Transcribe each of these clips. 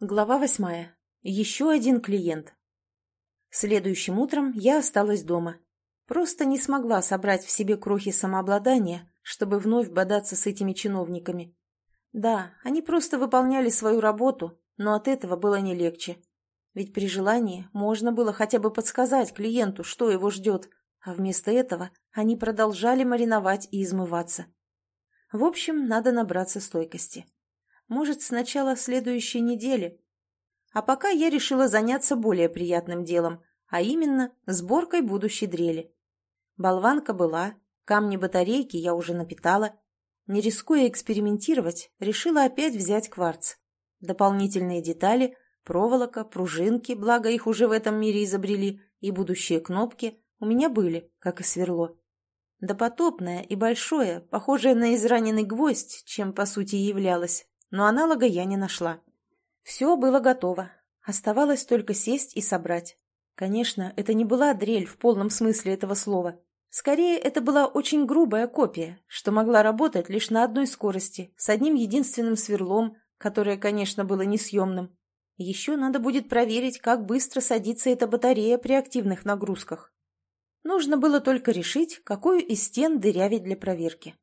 Глава восьмая. Еще один клиент. Следующим утром я осталась дома. Просто не смогла собрать в себе крохи самообладания, чтобы вновь бодаться с этими чиновниками. Да, они просто выполняли свою работу, но от этого было не легче. Ведь при желании можно было хотя бы подсказать клиенту, что его ждет, а вместо этого они продолжали мариновать и измываться. В общем, надо набраться стойкости. Может, с начала следующей недели. А пока я решила заняться более приятным делом, а именно сборкой будущей дрели. Болванка была, камни батарейки я уже напитала. Не рискуя экспериментировать, решила опять взять кварц. Дополнительные детали, проволока, пружинки, благо их уже в этом мире изобрели, и будущие кнопки у меня были, как и сверло. Допотопное и большое, похожее на израненный гвоздь, чем по сути являлось, но аналога я не нашла. Все было готово. Оставалось только сесть и собрать. Конечно, это не была дрель в полном смысле этого слова. Скорее, это была очень грубая копия, что могла работать лишь на одной скорости, с одним единственным сверлом, которое, конечно, было несъемным. Еще надо будет проверить, как быстро садится эта батарея при активных нагрузках. Нужно было только решить, какую из стен дырявить для проверки.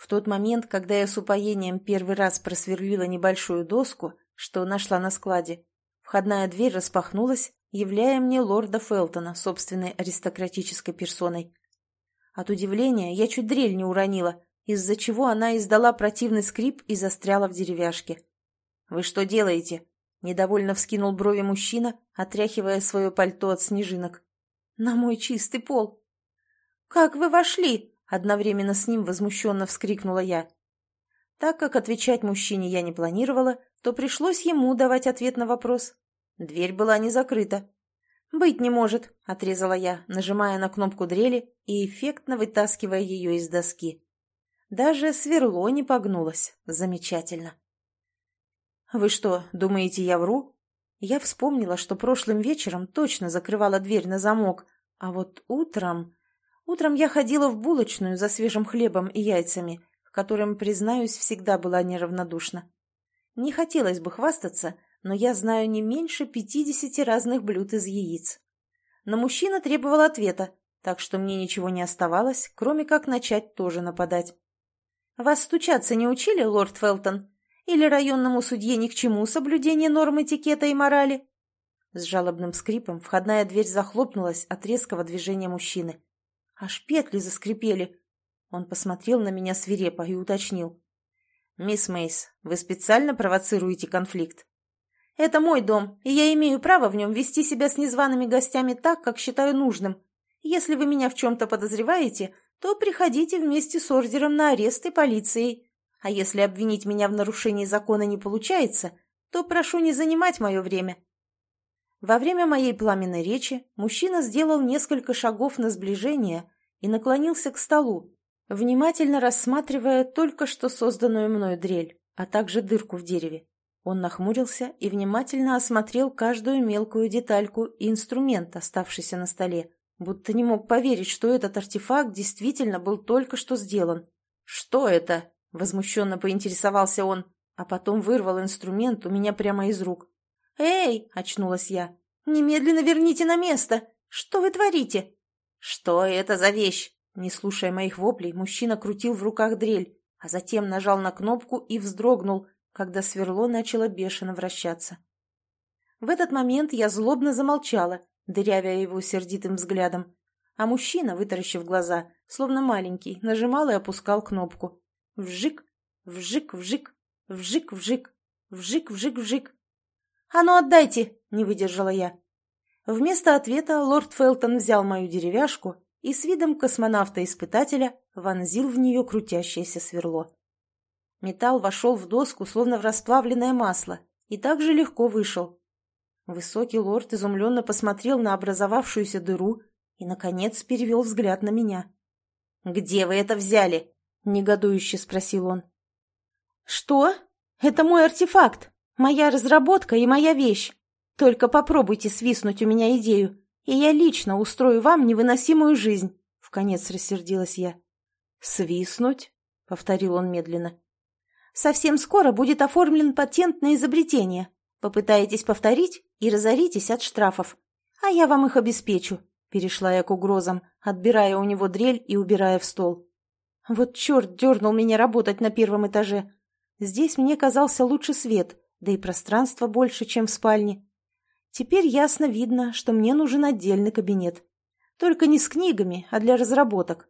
В тот момент, когда я с упоением первый раз просверлила небольшую доску, что нашла на складе, входная дверь распахнулась, являя мне лорда Фелтона собственной аристократической персоной. От удивления я чуть дрель не уронила, из-за чего она издала противный скрип и застряла в деревяшке. «Вы что делаете?» — недовольно вскинул брови мужчина, отряхивая свое пальто от снежинок. «На мой чистый пол!» «Как вы вошли?» Одновременно с ним возмущенно вскрикнула я. Так как отвечать мужчине я не планировала, то пришлось ему давать ответ на вопрос. Дверь была не закрыта. «Быть не может», — отрезала я, нажимая на кнопку дрели и эффектно вытаскивая ее из доски. Даже сверло не погнулось. Замечательно. «Вы что, думаете, я вру?» Я вспомнила, что прошлым вечером точно закрывала дверь на замок, а вот утром... Утром я ходила в булочную за свежим хлебом и яйцами, к которым, признаюсь, всегда была неравнодушна. Не хотелось бы хвастаться, но я знаю не меньше пятидесяти разных блюд из яиц. Но мужчина требовал ответа, так что мне ничего не оставалось, кроме как начать тоже нападать. «Вас стучаться не учили, лорд Фелтон? Или районному судье ни к чему соблюдение норм этикета и морали?» С жалобным скрипом входная дверь захлопнулась от резкого движения мужчины. Аж петли заскрипели. Он посмотрел на меня свирепо и уточнил. «Мисс Мейс, вы специально провоцируете конфликт?» «Это мой дом, и я имею право в нем вести себя с незваными гостями так, как считаю нужным. Если вы меня в чем-то подозреваете, то приходите вместе с ордером на арест и полицией. А если обвинить меня в нарушении закона не получается, то прошу не занимать мое время. Во время моей пламенной речи мужчина сделал несколько шагов на сближение и наклонился к столу, внимательно рассматривая только что созданную мною дрель, а также дырку в дереве. Он нахмурился и внимательно осмотрел каждую мелкую детальку и инструмент, оставшийся на столе, будто не мог поверить, что этот артефакт действительно был только что сделан. «Что это?» — возмущенно поинтересовался он, а потом вырвал инструмент у меня прямо из рук. «Эй!» — очнулась я. «Немедленно верните на место! Что вы творите?» «Что это за вещь?» Не слушая моих воплей, мужчина крутил в руках дрель, а затем нажал на кнопку и вздрогнул, когда сверло начало бешено вращаться. В этот момент я злобно замолчала, дырявя его сердитым взглядом, а мужчина, вытаращив глаза, словно маленький, нажимал и опускал кнопку. Вжик, вжик, вжик, вжик, вжик, вжик, вжик, вжик. «А ну отдайте!» — не выдержала я. Вместо ответа лорд Фелтон взял мою деревяшку и с видом космонавта-испытателя вонзил в нее крутящееся сверло. Металл вошел в доску, словно в расплавленное масло, и так же легко вышел. Высокий лорд изумленно посмотрел на образовавшуюся дыру и, наконец, перевел взгляд на меня. «Где вы это взяли?» — негодующе спросил он. «Что? Это мой артефакт!» Моя разработка и моя вещь. Только попробуйте свистнуть у меня идею, и я лично устрою вам невыносимую жизнь. Вконец рассердилась я. Свистнуть? Повторил он медленно. Совсем скоро будет оформлен патент на изобретение. Попытаетесь повторить и разоритесь от штрафов. А я вам их обеспечу», — перешла я к угрозам, отбирая у него дрель и убирая в стол. Вот черт дернул меня работать на первом этаже. Здесь мне казался лучше свет, да и пространство больше, чем в спальне. Теперь ясно видно, что мне нужен отдельный кабинет. Только не с книгами, а для разработок.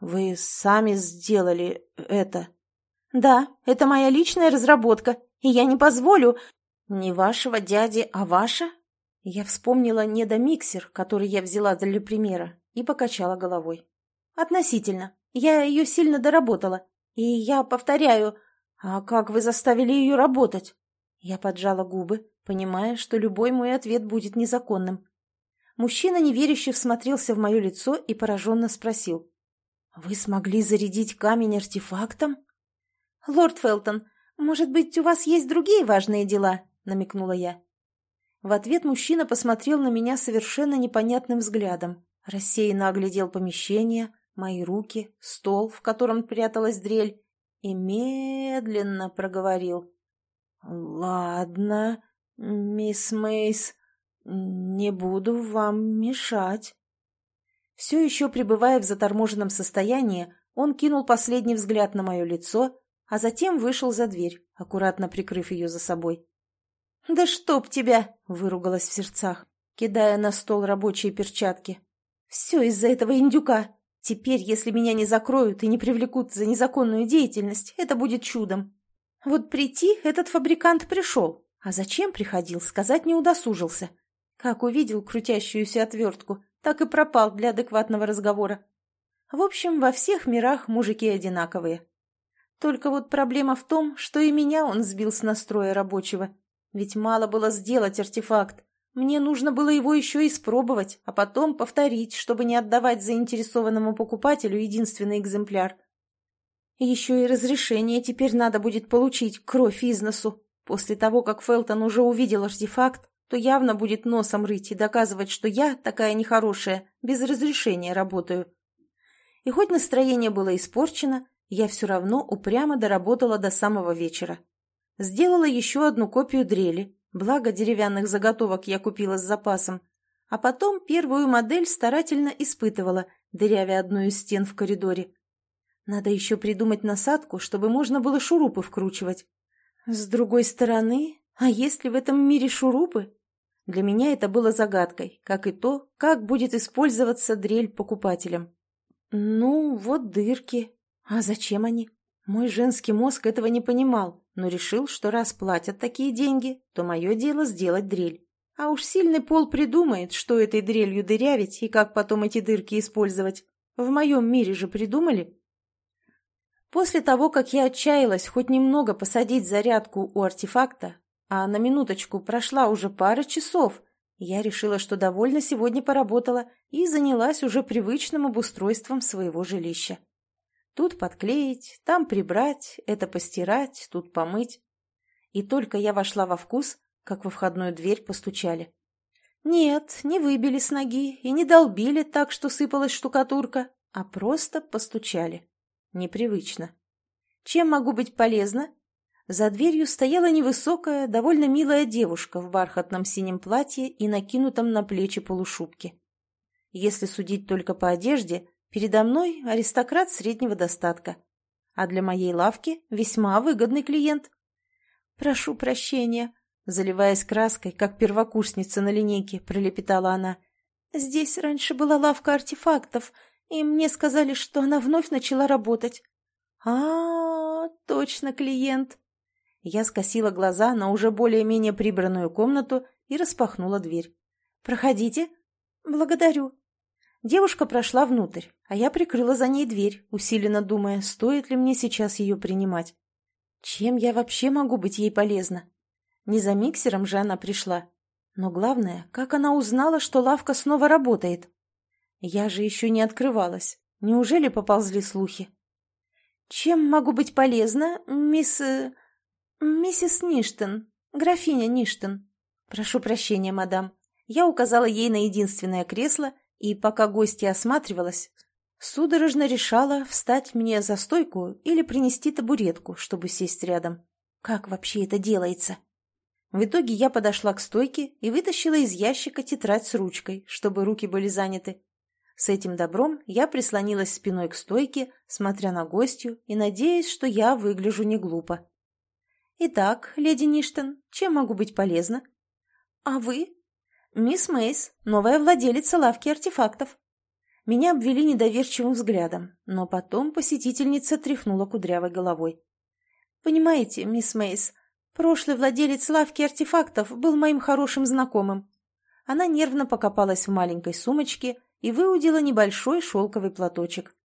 «Вы сами сделали это?» «Да, это моя личная разработка, и я не позволю...» «Не вашего дяди, а ваша?» Я вспомнила недомиксер, который я взяла для примера, и покачала головой. «Относительно. Я ее сильно доработала. И я повторяю, а как вы заставили ее работать?» Я поджала губы, понимая, что любой мой ответ будет незаконным. Мужчина неверяще всмотрелся в мое лицо и пораженно спросил. «Вы смогли зарядить камень артефактом?» «Лорд Фелтон, может быть, у вас есть другие важные дела?» — намекнула я. В ответ мужчина посмотрел на меня совершенно непонятным взглядом, рассеянно оглядел помещение, мои руки, стол, в котором пряталась дрель, и медленно проговорил. «Ладно, мисс Мейс, не буду вам мешать». Все еще пребывая в заторможенном состоянии, он кинул последний взгляд на мое лицо, а затем вышел за дверь, аккуратно прикрыв ее за собой. «Да чтоб тебя!» — выругалась в сердцах, кидая на стол рабочие перчатки. «Все из-за этого индюка. Теперь, если меня не закроют и не привлекут за незаконную деятельность, это будет чудом. Вот прийти этот фабрикант пришел, а зачем приходил, сказать не удосужился. Как увидел крутящуюся отвертку, так и пропал для адекватного разговора. В общем, во всех мирах мужики одинаковые. Только вот проблема в том, что и меня он сбил с настроя рабочего. Ведь мало было сделать артефакт. Мне нужно было его еще испробовать, а потом повторить, чтобы не отдавать заинтересованному покупателю единственный экземпляр. Еще и разрешение теперь надо будет получить кровь из носу. После того, как Фелтон уже увидел артефакт, то явно будет носом рыть и доказывать, что я, такая нехорошая, без разрешения работаю. И хоть настроение было испорчено, я все равно упрямо доработала до самого вечера. Сделала еще одну копию дрели, благо деревянных заготовок я купила с запасом, а потом первую модель старательно испытывала, дырявя одну из стен в коридоре. Надо еще придумать насадку, чтобы можно было шурупы вкручивать. С другой стороны, а есть ли в этом мире шурупы? Для меня это было загадкой, как и то, как будет использоваться дрель покупателям. Ну, вот дырки. А зачем они? Мой женский мозг этого не понимал но решил, что раз платят такие деньги, то мое дело сделать дрель. А уж сильный пол придумает, что этой дрелью дырявить и как потом эти дырки использовать. В моем мире же придумали. После того, как я отчаялась хоть немного посадить зарядку у артефакта, а на минуточку прошла уже пара часов, я решила, что довольно сегодня поработала и занялась уже привычным обустройством своего жилища. Тут подклеить, там прибрать, это постирать, тут помыть. И только я вошла во вкус, как во входную дверь постучали. Нет, не выбили с ноги и не долбили так, что сыпалась штукатурка, а просто постучали. Непривычно. Чем могу быть полезна? За дверью стояла невысокая, довольно милая девушка в бархатном синем платье и накинутом на плечи полушубке. Если судить только по одежде, Передо мной аристократ среднего достатка, а для моей лавки весьма выгодный клиент. «Прошу прощения», — заливаясь краской, как первокурсница на линейке, пролепетала она. «Здесь раньше была лавка артефактов, и мне сказали, что она вновь начала работать». А, -а, -а точно клиент. Я скосила глаза на уже более-менее прибранную комнату и распахнула дверь. «Проходите». «Благодарю», Девушка прошла внутрь, а я прикрыла за ней дверь, усиленно думая, стоит ли мне сейчас ее принимать. Чем я вообще могу быть ей полезна? Не за миксером же она пришла. Но главное, как она узнала, что лавка снова работает? Я же еще не открывалась. Неужели поползли слухи? «Чем могу быть полезна, мисс... Э, миссис Ништен, графиня Ништен?» «Прошу прощения, мадам». Я указала ей на единственное кресло и пока гостья осматривалась, судорожно решала, встать мне за стойку или принести табуретку, чтобы сесть рядом. Как вообще это делается? В итоге я подошла к стойке и вытащила из ящика тетрадь с ручкой, чтобы руки были заняты. С этим добром я прислонилась спиной к стойке, смотря на гостью и надеясь, что я выгляжу не глупо. «Итак, леди Ништон, чем могу быть полезна?» «А вы?» «Мисс Мейс, новая владелица лавки артефактов». Меня обвели недоверчивым взглядом, но потом посетительница тряхнула кудрявой головой. «Понимаете, мисс Мейс, прошлый владелец лавки артефактов был моим хорошим знакомым». Она нервно покопалась в маленькой сумочке и выудила небольшой шелковый платочек.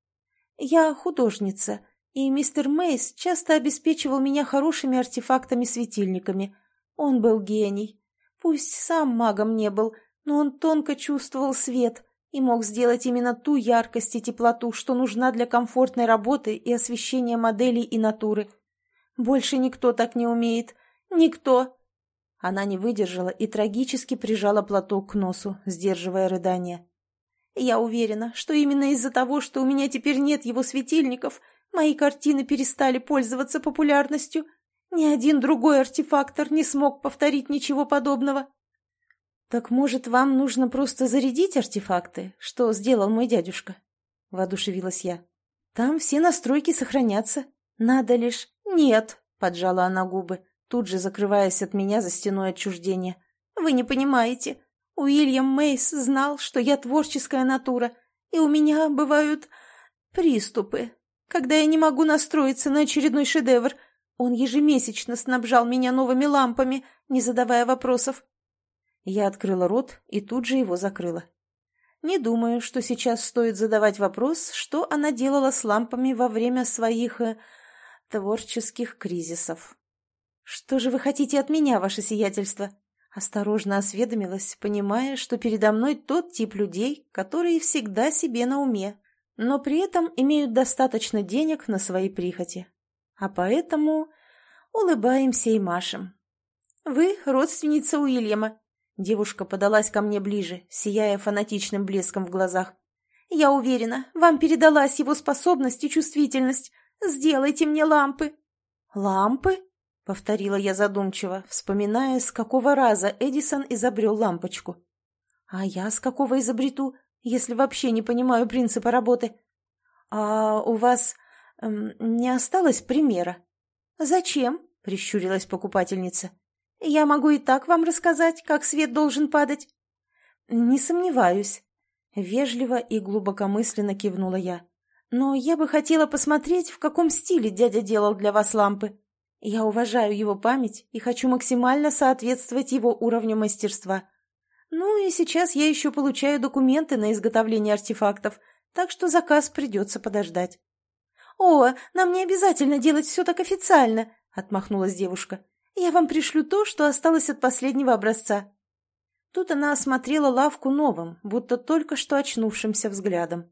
«Я художница, и мистер Мейс часто обеспечивал меня хорошими артефактами-светильниками. Он был гений. Пусть сам магом не был, но он тонко чувствовал свет и мог сделать именно ту яркость и теплоту, что нужна для комфортной работы и освещения моделей и натуры. Больше никто так не умеет. Никто!» Она не выдержала и трагически прижала платок к носу, сдерживая рыдание. Я уверена, что именно из-за того, что у меня теперь нет его светильников, мои картины перестали пользоваться популярностью. Ни один другой артефактор не смог повторить ничего подобного. «Так, может, вам нужно просто зарядить артефакты, что сделал мой дядюшка?» — воодушевилась я. «Там все настройки сохранятся. Надо лишь...» «Нет», — поджала она губы, тут же закрываясь от меня за стеной отчуждения. «Вы не понимаете. Уильям Мейс знал, что я творческая натура, и у меня бывают приступы, когда я не могу настроиться на очередной шедевр. Он ежемесячно снабжал меня новыми лампами, не задавая вопросов. Я открыла рот и тут же его закрыла. Не думаю, что сейчас стоит задавать вопрос, что она делала с лампами во время своих э, творческих кризисов. «Что же вы хотите от меня, ваше сиятельство?» Осторожно осведомилась, понимая, что передо мной тот тип людей, которые всегда себе на уме, но при этом имеют достаточно денег на свои прихоти. А поэтому улыбаемся и машем. «Вы родственница Уильяма». Девушка подалась ко мне ближе, сияя фанатичным блеском в глазах. «Я уверена, вам передалась его способность и чувствительность. Сделайте мне лампы». «Лампы?» — повторила я задумчиво, вспоминая, с какого раза Эдисон изобрел лампочку. «А я с какого изобрету, если вообще не понимаю принципа работы? А у вас эм, не осталось примера?» «Зачем?» — прищурилась покупательница. «Я могу и так вам рассказать, как свет должен падать». «Не сомневаюсь», — вежливо и глубокомысленно кивнула я. «Но я бы хотела посмотреть, в каком стиле дядя делал для вас лампы». Я уважаю его память и хочу максимально соответствовать его уровню мастерства. Ну и сейчас я еще получаю документы на изготовление артефактов, так что заказ придется подождать. «О, нам не обязательно делать все так официально», — отмахнулась девушка. «Я вам пришлю то, что осталось от последнего образца». Тут она осмотрела лавку новым, будто только что очнувшимся взглядом.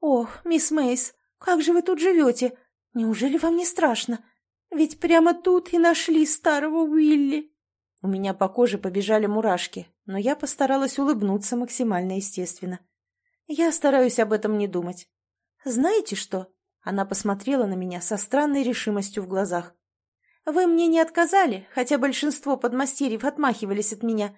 «Ох, мисс Мейс, как же вы тут живете? Неужели вам не страшно? Ведь прямо тут и нашли старого Уилли. У меня по коже побежали мурашки, но я постаралась улыбнуться максимально естественно. Я стараюсь об этом не думать. Знаете что? Она посмотрела на меня со странной решимостью в глазах. Вы мне не отказали, хотя большинство подмастерьев отмахивались от меня,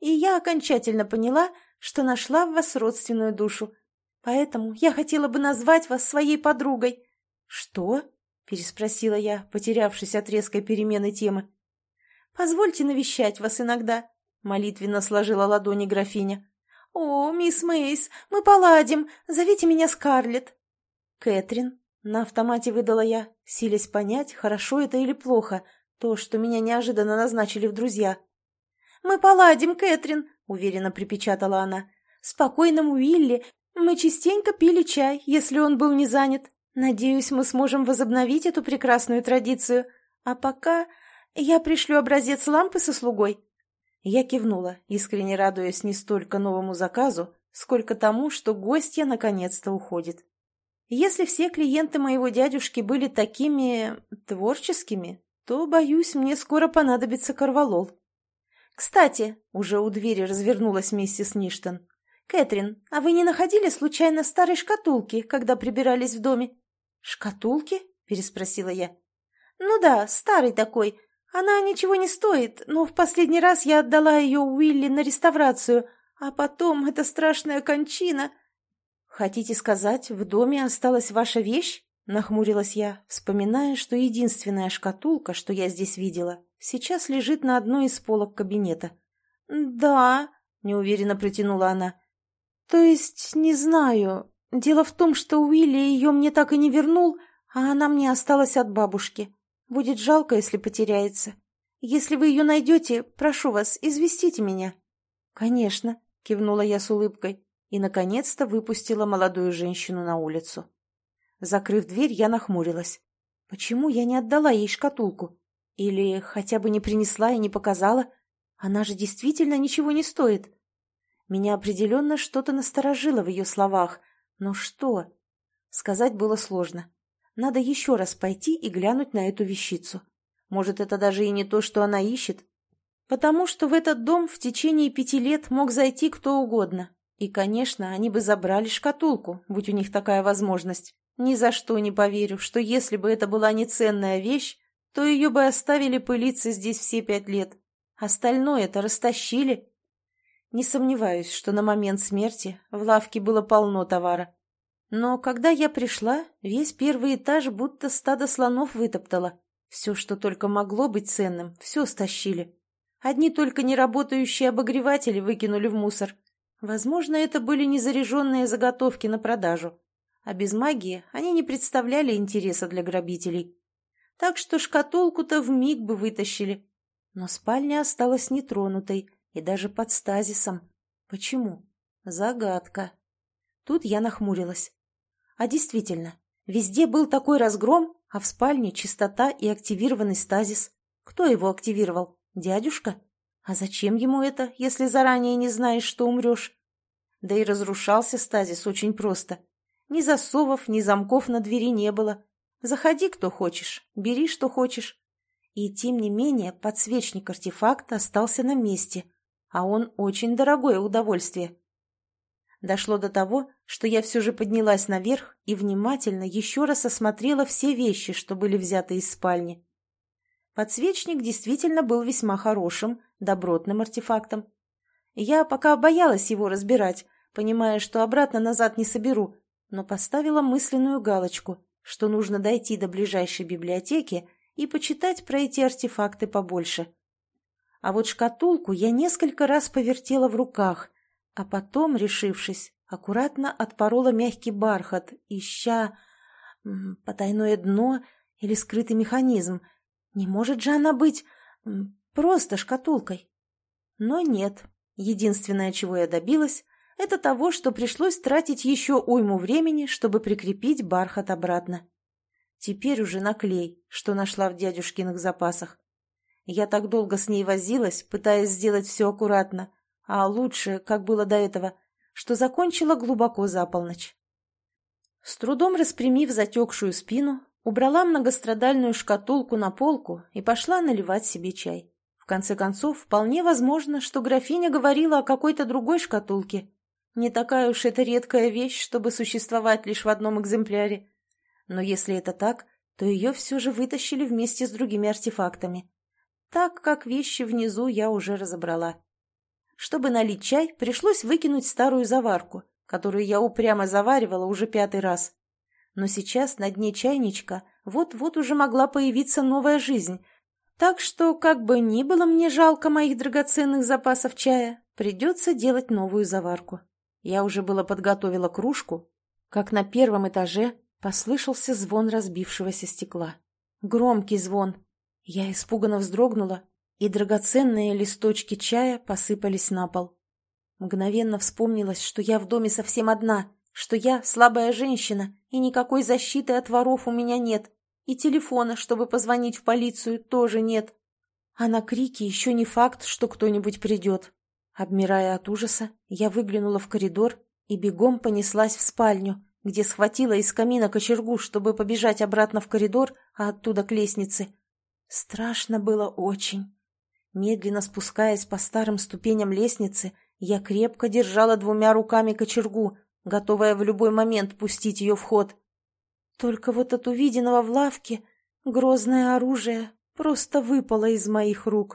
и я окончательно поняла, что нашла в вас родственную душу. Поэтому я хотела бы назвать вас своей подругой. Что? — переспросила я, потерявшись от резкой перемены темы. «Позвольте навещать вас иногда», — молитвенно сложила ладони графиня. «О, мисс Мейс, мы поладим. Зовите меня Скарлетт». «Кэтрин», — на автомате выдала я, силясь понять, хорошо это или плохо, то, что меня неожиданно назначили в друзья. «Мы поладим, Кэтрин», — уверенно припечатала она. «Спокойному Уилли мы частенько пили чай, если он был не занят. Надеюсь, мы сможем возобновить эту прекрасную традицию. А пока я пришлю образец лампы со слугой». Я кивнула, искренне радуясь не столько новому заказу, сколько тому, что гостья наконец-то уходит. Если все клиенты моего дядюшки были такими... творческими, то, боюсь, мне скоро понадобится корвалол. «Кстати», — уже у двери развернулась миссис Ништон, «Кэтрин, а вы не находили случайно старой шкатулки, когда прибирались в доме?» «Шкатулки?» — переспросила я. «Ну да, старый такой. Она ничего не стоит, но в последний раз я отдала ее Уилли на реставрацию, а потом эта страшная кончина...» «Хотите сказать, в доме осталась ваша вещь?» — нахмурилась я, вспоминая, что единственная шкатулка, что я здесь видела, сейчас лежит на одной из полок кабинета. «Да», — неуверенно протянула она. «То есть, не знаю. Дело в том, что Уилли ее мне так и не вернул, а она мне осталась от бабушки. Будет жалко, если потеряется. Если вы ее найдете, прошу вас, известите меня». «Конечно», — кивнула я с улыбкой и, наконец-то, выпустила молодую женщину на улицу. Закрыв дверь, я нахмурилась. Почему я не отдала ей шкатулку? Или хотя бы не принесла и не показала? Она же действительно ничего не стоит. Меня определенно что-то насторожило в ее словах. Но что? Сказать было сложно. Надо еще раз пойти и глянуть на эту вещицу. Может, это даже и не то, что она ищет? Потому что в этот дом в течение пяти лет мог зайти кто угодно, и, конечно, они бы забрали шкатулку, будь у них такая возможность. Ни за что не поверю, что если бы это была не ценная вещь, то ее бы оставили пылиться здесь все пять лет. Остальное-то растащили. Не сомневаюсь, что на момент смерти в лавке было полно товара. Но когда я пришла, весь первый этаж будто стадо слонов вытоптало. Все, что только могло быть ценным, все стащили. Одни только неработающие обогреватели выкинули в мусор. Возможно, это были незаряженные заготовки на продажу. А без магии они не представляли интереса для грабителей. Так что шкатулку-то в миг бы вытащили. Но спальня осталась нетронутой и даже под стазисом. Почему? Загадка. Тут я нахмурилась. А действительно, везде был такой разгром, а в спальне чистота и активированный стазис. Кто его активировал? Дядюшка? А зачем ему это, если заранее не знаешь, что умрешь? Да и разрушался стазис очень просто. Ни засовов, ни замков на двери не было. Заходи, кто хочешь, бери, что хочешь. И тем не менее подсвечник-артефакт остался на месте, а он очень дорогое удовольствие. Дошло до того, что я все же поднялась наверх и внимательно еще раз осмотрела все вещи, что были взяты из спальни. Подсвечник действительно был весьма хорошим, добротным артефактом. Я пока боялась его разбирать, понимая, что обратно назад не соберу, но поставила мысленную галочку, что нужно дойти до ближайшей библиотеки и почитать про эти артефакты побольше. А вот шкатулку я несколько раз повертела в руках, а потом, решившись, аккуратно отпорола мягкий бархат, ища потайное дно или скрытый механизм. Не может же она быть просто шкатулкой? Но нет. Единственное, чего я добилась, это того, что пришлось тратить еще уйму времени, чтобы прикрепить бархат обратно. Теперь уже наклей, что нашла в дядюшкиных запасах. Я так долго с ней возилась, пытаясь сделать все аккуратно, а лучше, как было до этого, что закончила глубоко за полночь. С трудом распрямив затекшую спину, убрала многострадальную шкатулку на полку и пошла наливать себе чай. В конце концов, вполне возможно, что графиня говорила о какой-то другой шкатулке. Не такая уж это редкая вещь, чтобы существовать лишь в одном экземпляре. Но если это так, то ее все же вытащили вместе с другими артефактами. Так как вещи внизу я уже разобрала. Чтобы налить чай, пришлось выкинуть старую заварку, которую я упрямо заваривала уже пятый раз. Но сейчас на дне чайничка вот-вот уже могла появиться новая жизнь, так что, как бы ни было мне жалко моих драгоценных запасов чая, придется делать новую заварку. Я уже было подготовила кружку, как на первом этаже послышался звон разбившегося стекла. Громкий звон. Я испуганно вздрогнула и драгоценные листочки чая посыпались на пол. Мгновенно вспомнилось, что я в доме совсем одна, что я слабая женщина, и никакой защиты от воров у меня нет, и телефона, чтобы позвонить в полицию, тоже нет. А на крики еще не факт, что кто-нибудь придет. Обмирая от ужаса, я выглянула в коридор и бегом понеслась в спальню, где схватила из камина кочергу, чтобы побежать обратно в коридор, а оттуда к лестнице. Страшно было очень. Медленно спускаясь по старым ступеням лестницы, я крепко держала двумя руками кочергу, готовая в любой момент пустить ее в ход. Только вот от увиденного в лавке грозное оружие просто выпала из моих рук.